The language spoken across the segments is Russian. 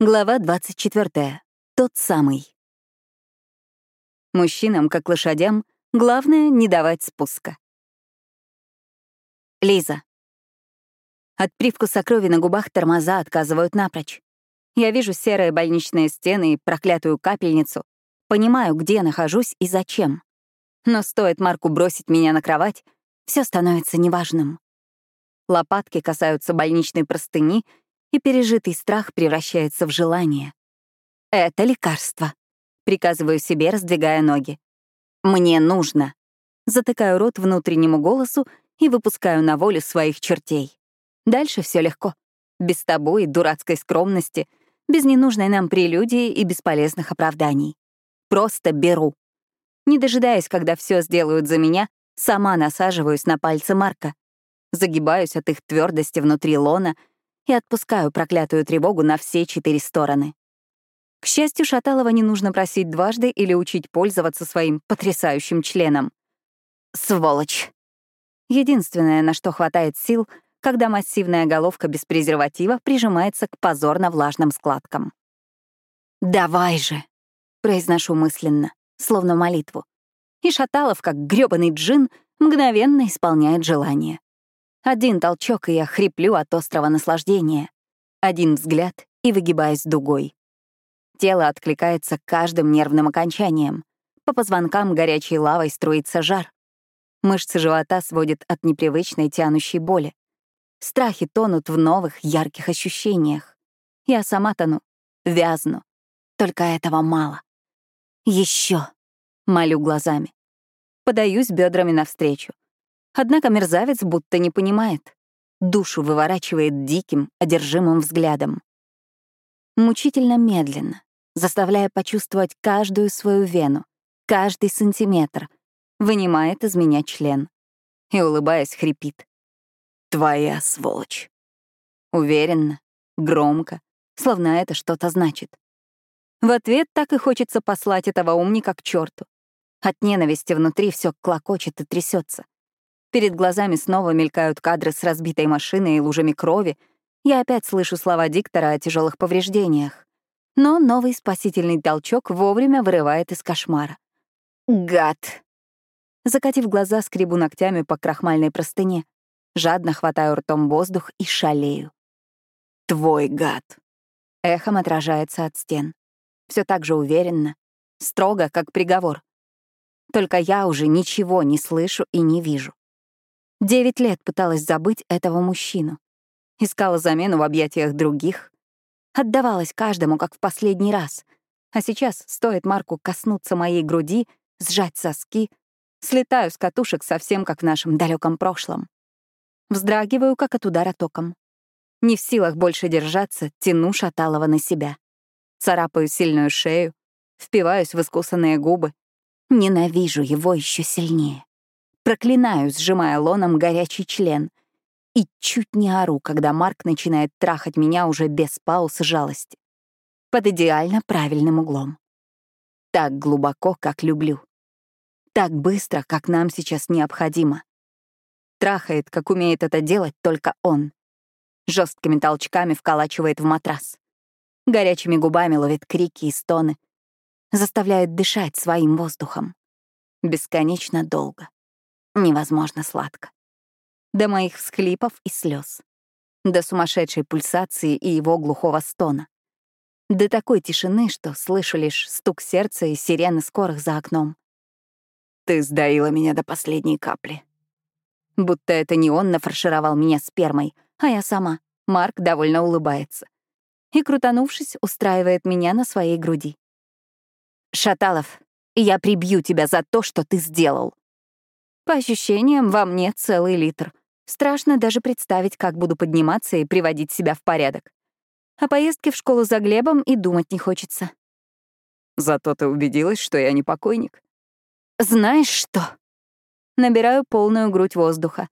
Глава 24. Тот самый. Мужчинам, как лошадям, главное — не давать спуска. Лиза. От привкуса крови на губах тормоза отказывают напрочь. Я вижу серые больничные стены и проклятую капельницу, понимаю, где нахожусь и зачем. Но стоит Марку бросить меня на кровать, все становится неважным. Лопатки касаются больничной простыни — и пережитый страх превращается в желание. «Это лекарство», — приказываю себе, раздвигая ноги. «Мне нужно». Затыкаю рот внутреннему голосу и выпускаю на волю своих чертей. Дальше все легко. Без табу и дурацкой скромности, без ненужной нам прелюдии и бесполезных оправданий. Просто беру. Не дожидаясь, когда все сделают за меня, сама насаживаюсь на пальцы Марка. Загибаюсь от их твердости внутри лона — и отпускаю проклятую тревогу на все четыре стороны. К счастью, Шаталова не нужно просить дважды или учить пользоваться своим потрясающим членом. Сволочь! Единственное, на что хватает сил, когда массивная головка без презерватива прижимается к позорно-влажным складкам. «Давай же!» — произношу мысленно, словно молитву. И Шаталов, как грёбаный джин, мгновенно исполняет желание. Один толчок, и я хриплю от острого наслаждения. Один взгляд, и выгибаюсь дугой. Тело откликается каждым нервным окончанием. По позвонкам горячей лавой струится жар. Мышцы живота сводят от непривычной тянущей боли. Страхи тонут в новых, ярких ощущениях. Я сама тону, вязну. Только этого мало. Еще, молю глазами. Подаюсь бедрами навстречу. Однако мерзавец будто не понимает. Душу выворачивает диким, одержимым взглядом. Мучительно медленно, заставляя почувствовать каждую свою вену, каждый сантиметр, вынимает из меня член. И, улыбаясь, хрипит. «Твоя сволочь». Уверенно, громко, словно это что-то значит. В ответ так и хочется послать этого умника к черту. От ненависти внутри все клокочет и трясется. Перед глазами снова мелькают кадры с разбитой машиной и лужами крови. Я опять слышу слова диктора о тяжелых повреждениях. Но новый спасительный толчок вовремя вырывает из кошмара. Гад! Закатив глаза, скребу ногтями по крахмальной простыне. Жадно хватаю ртом воздух и шалею. «Твой гад!» Эхом отражается от стен. Все так же уверенно, строго, как приговор. Только я уже ничего не слышу и не вижу. Девять лет пыталась забыть этого мужчину. Искала замену в объятиях других. Отдавалась каждому, как в последний раз. А сейчас стоит Марку коснуться моей груди, сжать соски, слетаю с катушек совсем как в нашем далеком прошлом. Вздрагиваю, как от удара током. Не в силах больше держаться, тяну Шаталова на себя. Царапаю сильную шею, впиваюсь в искусанные губы. Ненавижу его еще сильнее. Проклинаю, сжимая лоном горячий член. И чуть не ору, когда Марк начинает трахать меня уже без пауз и жалости. Под идеально правильным углом. Так глубоко, как люблю. Так быстро, как нам сейчас необходимо. Трахает, как умеет это делать только он. Жесткими толчками вколачивает в матрас. Горячими губами ловит крики и стоны. Заставляет дышать своим воздухом. Бесконечно долго невозможно сладко. До моих всхлипов и слез. До сумасшедшей пульсации и его глухого стона. До такой тишины, что слышу лишь стук сердца и сирены скорых за окном. Ты сдаила меня до последней капли. Будто это не он нафаршировал меня спермой, а я сама. Марк довольно улыбается. И, крутанувшись, устраивает меня на своей груди. «Шаталов, я прибью тебя за то, что ты сделал. По ощущениям, во мне целый литр. Страшно даже представить, как буду подниматься и приводить себя в порядок. О поездке в школу за Глебом и думать не хочется. Зато ты убедилась, что я не покойник. Знаешь что? Набираю полную грудь воздуха.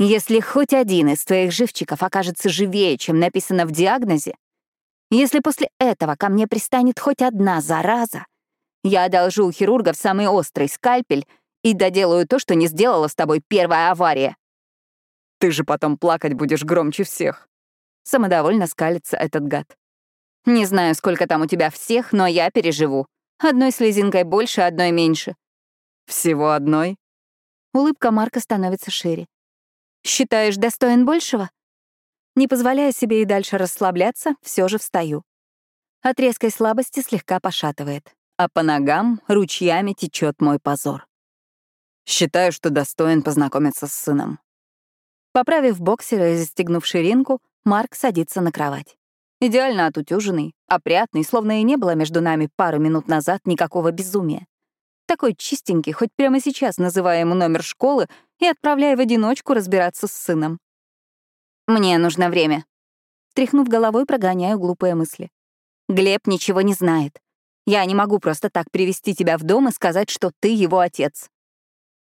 Если хоть один из твоих живчиков окажется живее, чем написано в диагнозе, если после этого ко мне пристанет хоть одна зараза, я одолжу у хирургов самый острый скальпель — и доделаю то, что не сделала с тобой первая авария. Ты же потом плакать будешь громче всех. Самодовольно скалится этот гад. Не знаю, сколько там у тебя всех, но я переживу. Одной слезинкой больше, одной меньше. Всего одной? Улыбка Марка становится шире. Считаешь, достоин большего? Не позволяя себе и дальше расслабляться, все же встаю. От резкой слабости слегка пошатывает, а по ногам ручьями течет мой позор. Считаю, что достоин познакомиться с сыном. Поправив боксера и застегнув ширинку, Марк садится на кровать. Идеально отутюженный, опрятный, словно и не было между нами пару минут назад никакого безумия. Такой чистенький, хоть прямо сейчас называя ему номер школы и отправляя в одиночку разбираться с сыном. «Мне нужно время». Тряхнув головой, прогоняю глупые мысли. «Глеб ничего не знает. Я не могу просто так привести тебя в дом и сказать, что ты его отец».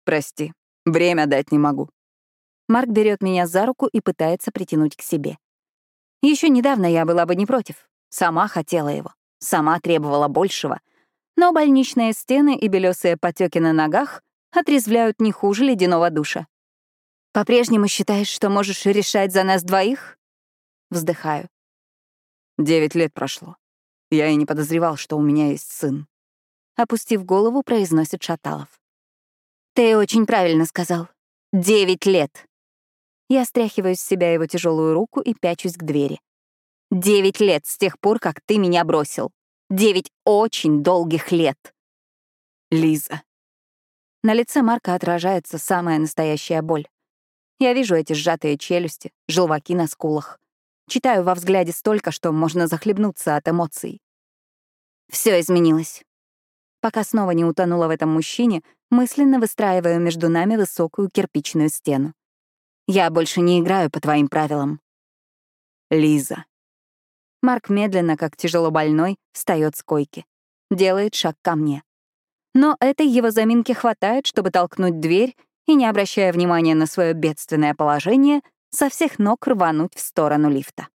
«Прости, время дать не могу». Марк берет меня за руку и пытается притянуть к себе. Еще недавно я была бы не против. Сама хотела его. Сама требовала большего. Но больничные стены и белесые потеки на ногах отрезвляют не хуже ледяного душа. «По-прежнему считаешь, что можешь решать за нас двоих?» Вздыхаю. Девять лет прошло. Я и не подозревал, что у меня есть сын. Опустив голову, произносит Шаталов. «Ты очень правильно сказал. Девять лет!» Я стряхиваю с себя его тяжелую руку и пячусь к двери. «Девять лет с тех пор, как ты меня бросил. Девять очень долгих лет!» «Лиза!» На лице Марка отражается самая настоящая боль. Я вижу эти сжатые челюсти, желваки на скулах. Читаю во взгляде столько, что можно захлебнуться от эмоций. Все изменилось. Пока снова не утонула в этом мужчине, мысленно выстраиваю между нами высокую кирпичную стену. Я больше не играю по твоим правилам. Лиза. Марк медленно, как тяжело больной, встает с койки. Делает шаг ко мне. Но этой его заминки хватает, чтобы толкнуть дверь и, не обращая внимания на свое бедственное положение, со всех ног рвануть в сторону лифта.